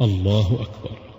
الله أكبر